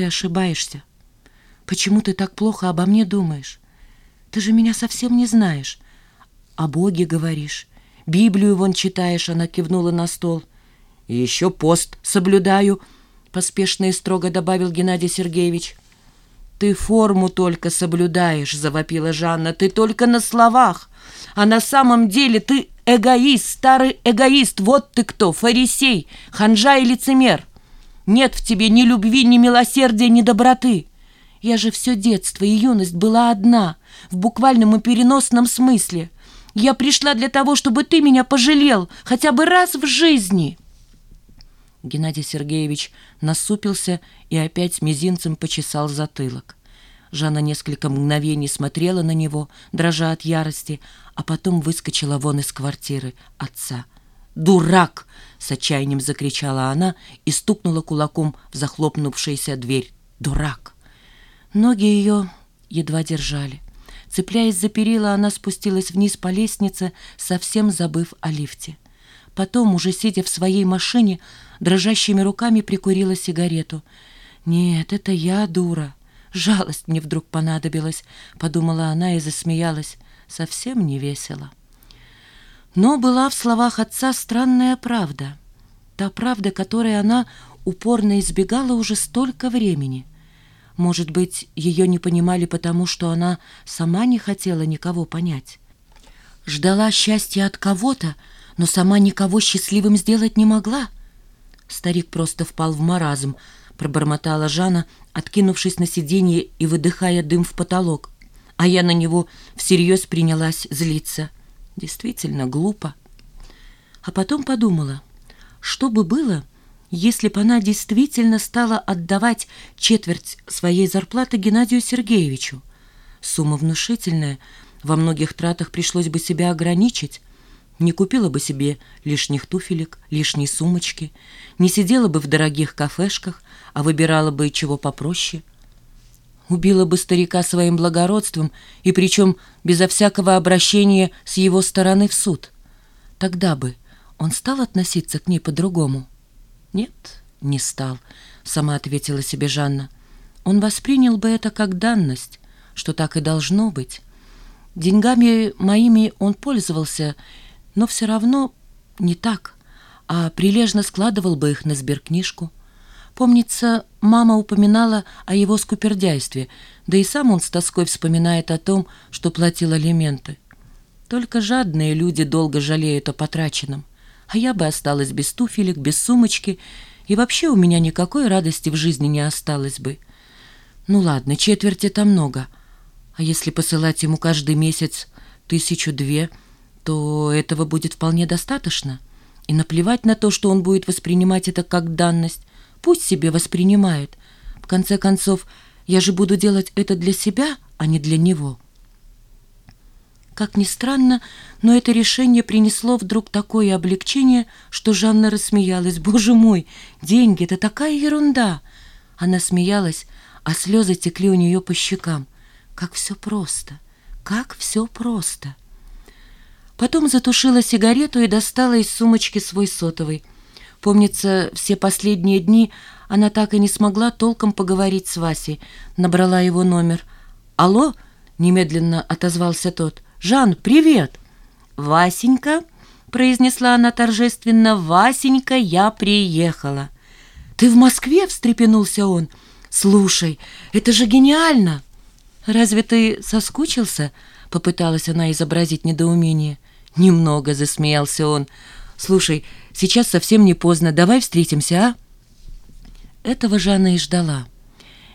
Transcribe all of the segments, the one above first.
Ты ошибаешься. Почему ты так плохо обо мне думаешь? Ты же меня совсем не знаешь. О Боге говоришь. Библию вон читаешь, она кивнула на стол. И еще пост соблюдаю, поспешно и строго добавил Геннадий Сергеевич. «Ты форму только соблюдаешь», — завопила Жанна. «Ты только на словах, а на самом деле ты эгоист, старый эгоист. Вот ты кто, фарисей, ханжа и лицемер. Нет в тебе ни любви, ни милосердия, ни доброты. Я же все детство и юность была одна, в буквальном и переносном смысле. Я пришла для того, чтобы ты меня пожалел хотя бы раз в жизни». Геннадий Сергеевич насупился и опять мизинцем почесал затылок. Жанна несколько мгновений смотрела на него, дрожа от ярости, а потом выскочила вон из квартиры отца. «Дурак!» — с отчаянием закричала она и стукнула кулаком в захлопнувшуюся дверь. «Дурак!» Ноги ее едва держали. Цепляясь за перила, она спустилась вниз по лестнице, совсем забыв о лифте. Потом, уже сидя в своей машине, дрожащими руками прикурила сигарету. «Нет, это я дура. Жалость мне вдруг понадобилась», — подумала она и засмеялась. Совсем не весело. Но была в словах отца странная правда. Та правда, которой она упорно избегала уже столько времени. Может быть, ее не понимали потому, что она сама не хотела никого понять. Ждала счастья от кого-то, но сама никого счастливым сделать не могла. Старик просто впал в маразм, пробормотала Жанна, откинувшись на сиденье и выдыхая дым в потолок. А я на него всерьез принялась злиться. Действительно глупо. А потом подумала, что бы было, если бы она действительно стала отдавать четверть своей зарплаты Геннадию Сергеевичу. Сумма внушительная, во многих тратах пришлось бы себя ограничить, не купила бы себе лишних туфелек, лишней сумочки, не сидела бы в дорогих кафешках, а выбирала бы чего попроще. Убила бы старика своим благородством, и причем безо всякого обращения с его стороны в суд. Тогда бы он стал относиться к ней по-другому. «Нет, не стал», — сама ответила себе Жанна. «Он воспринял бы это как данность, что так и должно быть. Деньгами моими он пользовался, но все равно не так, а прилежно складывал бы их на сберкнижку. Помнится, мама упоминала о его скупердяйстве, да и сам он с тоской вспоминает о том, что платил алименты. Только жадные люди долго жалеют о потраченном, а я бы осталась без туфелек, без сумочки, и вообще у меня никакой радости в жизни не осталось бы. Ну ладно, четверть это много, а если посылать ему каждый месяц тысячу-две – то этого будет вполне достаточно. И наплевать на то, что он будет воспринимать это как данность. Пусть себе воспринимает. В конце концов, я же буду делать это для себя, а не для него. Как ни странно, но это решение принесло вдруг такое облегчение, что Жанна рассмеялась. «Боже мой, деньги — это такая ерунда!» Она смеялась, а слезы текли у нее по щекам. «Как все просто! Как все просто!» Потом затушила сигарету и достала из сумочки свой сотовый. Помнится, все последние дни она так и не смогла толком поговорить с Васей. Набрала его номер. «Алло?» — немедленно отозвался тот. «Жан, привет!» «Васенька?» — произнесла она торжественно. «Васенька, я приехала!» «Ты в Москве?» — встрепенулся он. «Слушай, это же гениально!» «Разве ты соскучился?» — попыталась она изобразить недоумение. «Немного», — засмеялся он. «Слушай, сейчас совсем не поздно. Давай встретимся, а?» Этого Жанна и ждала.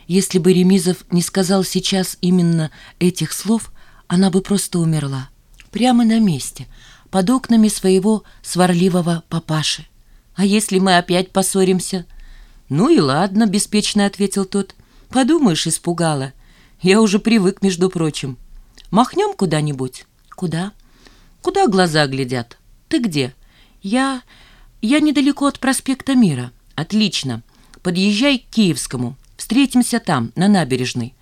Если бы Ремизов не сказал сейчас именно этих слов, она бы просто умерла. Прямо на месте, под окнами своего сварливого папаши. «А если мы опять поссоримся?» «Ну и ладно», — беспечно ответил тот. «Подумаешь, испугала. Я уже привык, между прочим. Махнем куда-нибудь?» «Куда?» Куда глаза глядят? Ты где? Я... Я недалеко от проспекта Мира. Отлично. Подъезжай к Киевскому. Встретимся там, на набережной.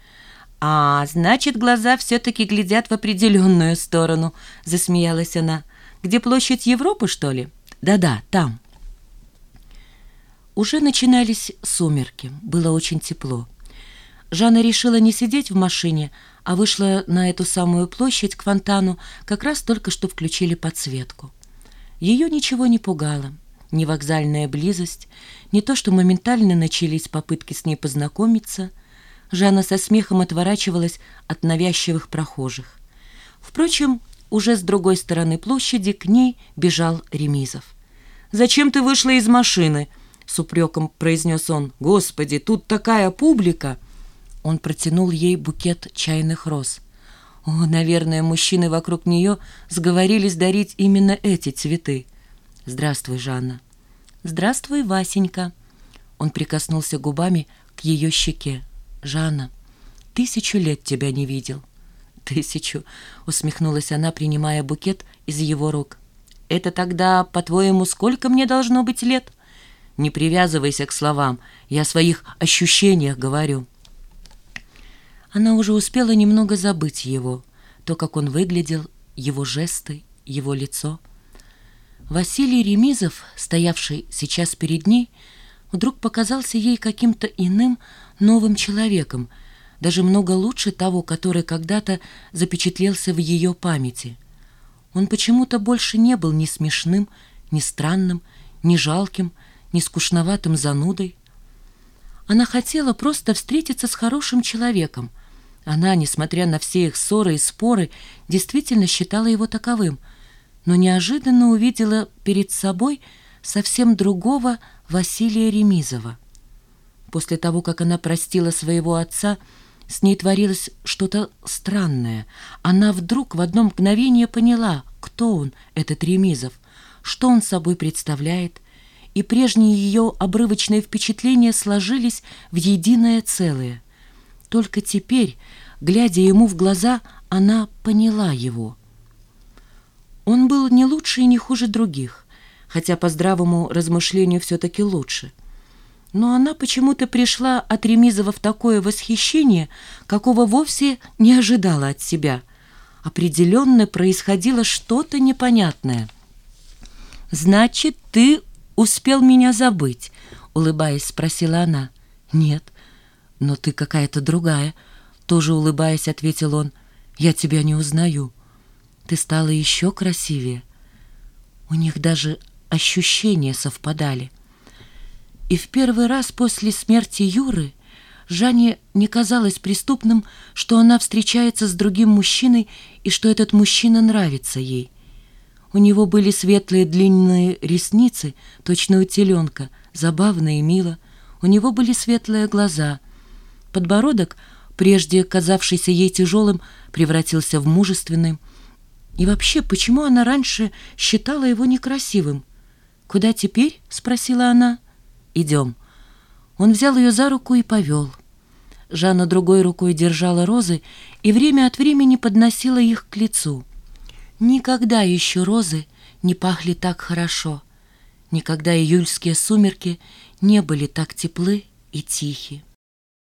А, значит, глаза все-таки глядят в определенную сторону, засмеялась она. Где площадь Европы, что ли? Да-да, там. Уже начинались сумерки. Было очень тепло. Жанна решила не сидеть в машине, а вышла на эту самую площадь к фонтану, как раз только что включили подсветку. Ее ничего не пугало, ни вокзальная близость, ни то, что моментально начались попытки с ней познакомиться. Жанна со смехом отворачивалась от навязчивых прохожих. Впрочем, уже с другой стороны площади к ней бежал Ремизов. «Зачем ты вышла из машины?» — с упреком произнес он. «Господи, тут такая публика!» Он протянул ей букет чайных роз. О, наверное, мужчины вокруг нее сговорились дарить именно эти цветы. «Здравствуй, Жанна». «Здравствуй, Васенька». Он прикоснулся губами к ее щеке. «Жанна, тысячу лет тебя не видел». «Тысячу», — усмехнулась она, принимая букет из его рук. «Это тогда, по-твоему, сколько мне должно быть лет?» «Не привязывайся к словам, я о своих ощущениях говорю». Она уже успела немного забыть его, то, как он выглядел, его жесты, его лицо. Василий Ремизов, стоявший сейчас перед ней, вдруг показался ей каким-то иным, новым человеком, даже много лучше того, который когда-то запечатлелся в ее памяти. Он почему-то больше не был ни смешным, ни странным, ни жалким, ни скучноватым занудой. Она хотела просто встретиться с хорошим человеком. Она, несмотря на все их ссоры и споры, действительно считала его таковым, но неожиданно увидела перед собой совсем другого Василия Ремизова. После того, как она простила своего отца, с ней творилось что-то странное. Она вдруг в одно мгновение поняла, кто он, этот Ремизов, что он собой представляет, и прежние ее обрывочные впечатления сложились в единое целое. Только теперь, глядя ему в глаза, она поняла его. Он был не лучше и не хуже других, хотя по здравому размышлению все-таки лучше – но она почему-то пришла от Ремизова в такое восхищение, какого вовсе не ожидала от себя. Определенно происходило что-то непонятное. «Значит, ты успел меня забыть?» — улыбаясь, спросила она. «Нет, но ты какая-то другая», — тоже улыбаясь, ответил он. «Я тебя не узнаю. Ты стала еще красивее». У них даже ощущения совпадали. И в первый раз после смерти Юры Жанне не казалось преступным, что она встречается с другим мужчиной и что этот мужчина нравится ей. У него были светлые длинные ресницы, точно у теленка, забавно и мило. У него были светлые глаза. Подбородок, прежде казавшийся ей тяжелым, превратился в мужественный. И вообще, почему она раньше считала его некрасивым? «Куда теперь?» — спросила она. «Идем». Он взял ее за руку и повел. Жанна другой рукой держала розы и время от времени подносила их к лицу. Никогда еще розы не пахли так хорошо. Никогда июльские сумерки не были так теплы и тихи.